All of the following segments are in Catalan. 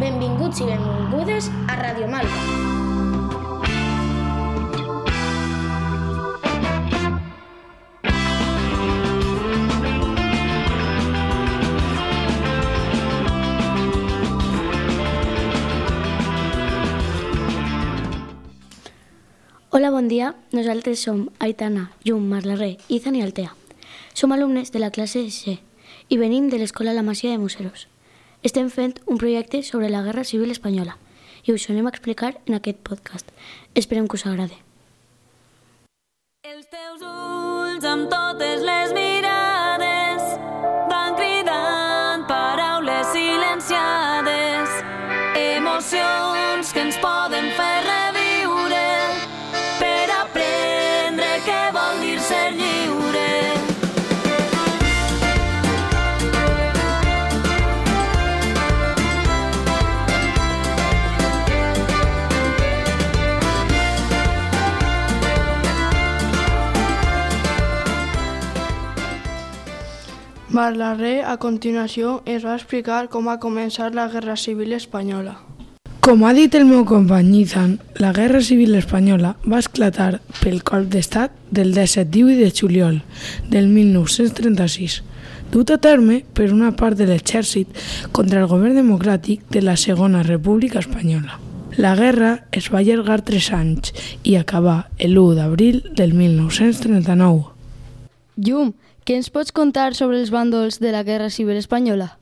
Benvinguts i benvingudes a Radio Malva. Hola, bon dia. Nosaltres som Aitana, Llum, Marlarré, Izan i Altea. Som alumnes de la classe C i venim de l'Escola La Masia de Museros. Estem fent un projecte sobre la Guerra Civil Espanyola i us anem a explicar en aquest podcast. Esperem que us agrade. Els teus ulls amb totes les Marlarré a continuació es va explicar com va començar la Guerra Civil Espanyola. Com ha dit el meu company Ethan, la Guerra Civil Espanyola va esclatar pel colp d'estat del 17-18 de juliol del 1936, dut a terme per una part de l'exèrcit contra el govern democràtic de la Segona República Espanyola. La guerra es va allargar tres anys i acabar l'1 d'abril del 1939. Llum, què ens pots contar sobre els bàndols de la Guerra Civil Espanyola?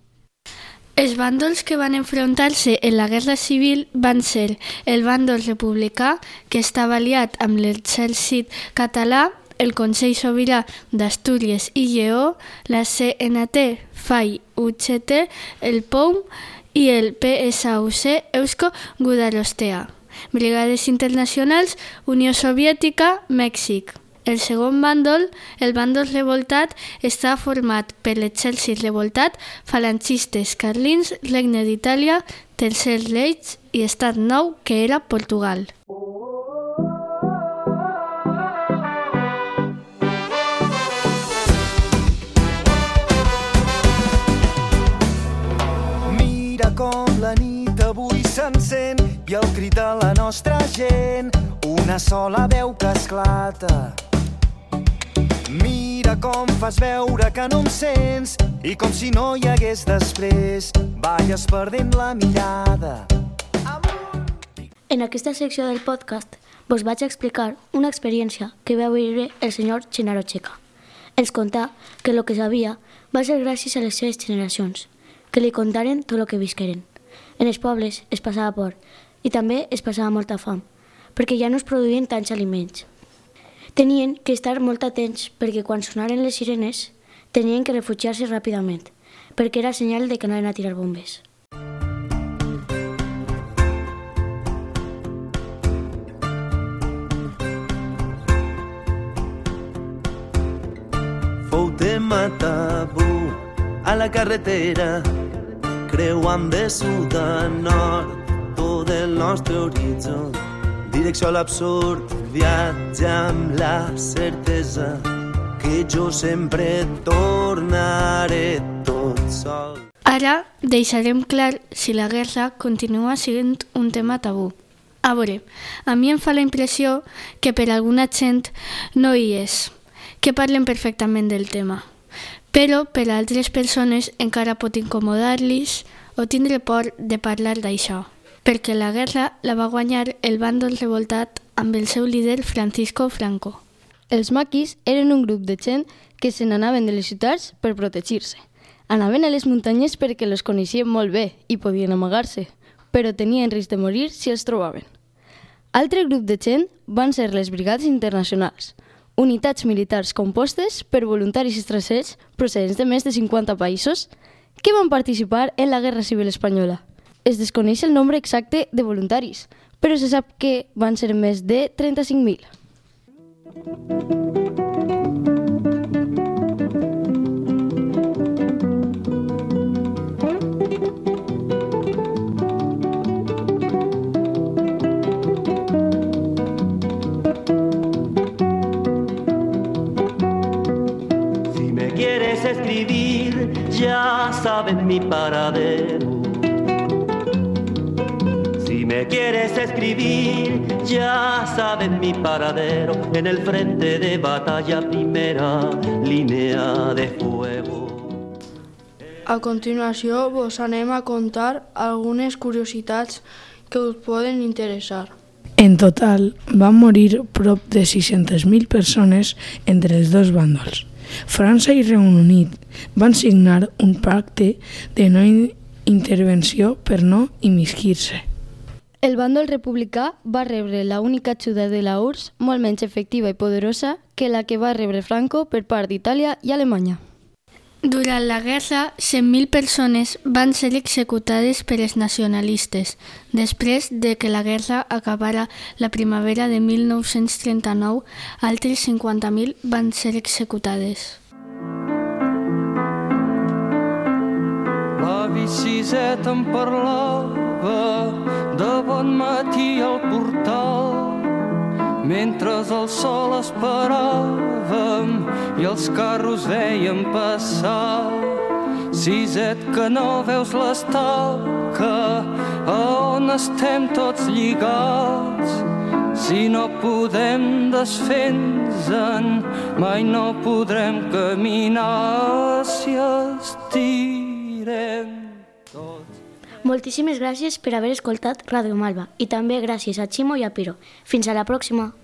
Els bàndols que van enfrontar-se en la Guerra Civil van ser el bàndol republicà, que estava aliat amb l'exèrcit català, el Consell Sobirà d'Astúries i Lleó, la CNT, FAI, UGT, el POUM i el PSAUC Eusko Gudarostea. Brigades Internacionals, Unió Soviètica, Mèxic. El segon bàndol, el bàndol revoltat, està format per l'exèrcit revoltat, falangistes carlins, Regne d'Itàlia, Tercer Reich i Estat Nou, que era Portugal. Mira com la nit avui s'encén i el crit de la nostra gent, una sola veu que esclata Mira com fas veure que no em sents i com si no hi hagués després balles perdent la mirada. En aquesta secció del podcast vos vaig explicar una experiència que va viure el senyor Chinaro Checa. Ens contà que el que sabia va ser gràcies a les seves generacions, que li contaren tot el que visqueren. En els pobles es passava por i també es passava molta fam, perquè ja no es produïen tants aliments. Tenien que estar molt atents perquè quan sonaren les sirenes tenien que refugiar-se ràpidament, perquè era senyal de que anaven a tirar bombes. Fou tema tabú a la carretera creuant de sud a nord tot el nostre horitzó direcció a l'absurd viatge amb la certesa que jo sempre tornaré tot sol. Ara deixarem clar si la guerra continua sent un tema tabú. A veure, a mi em fa la impressió que per alguna gent no hi és, que parlen perfectament del tema. Però per a altres persones encara pot incomodar-los o tindre por de parlar d'això, perquè la guerra la va guanyar el bàndol revoltat amb el seu líder Francisco Franco. Els maquis eren un grup de gent que se n'anaven de les ciutats per protegir-se. Anaven a les muntanyes perquè les coneixien molt bé i podien amagar-se, però tenien risc de morir si els trobaven. Altre grup de gent van ser les brigades internacionals, unitats militars compostes per voluntaris estrangers procedents de més de 50 països que van participar en la Guerra Civil Espanyola. Es desconeix el nombre exacte de voluntaris, però se sap que van ser més de 35.000. Si me quieres escribir, ya saben mi paradero. Quieres escribir, ya saben mi paradero. En el frente de batalla, primera línea de fuego. A continuació vos anem a contar algunes curiositats que us poden interessar. En total, van morir prop de 600.000 persones entre els dos bàndols. França i Regne Unit van signar un pacte de no in- intervenció per no immisquir-se. El bàndol republicà va rebre la única ajuda de la URSS molt menys efectiva i poderosa que la que va rebre Franco per part d'Itàlia i Alemanya. Durant la guerra, 100.000 persones van ser executades per els nacionalistes, després de que la guerra acabara la primavera de 1939, altres 50.000 van ser executades. L'avi Siseta em parlava de bon matí al portal mentre el sol esperàvem i els carros veiem passar. Siset que no veus l'estaca a on estem tots lligats. Si no podem desfens-en, mai no podrem caminar si estirem. Moltíssimes gràcies per haver escoltat Radio Malva i també gràcies a Ximo i a Piro. Fins a la pròxima!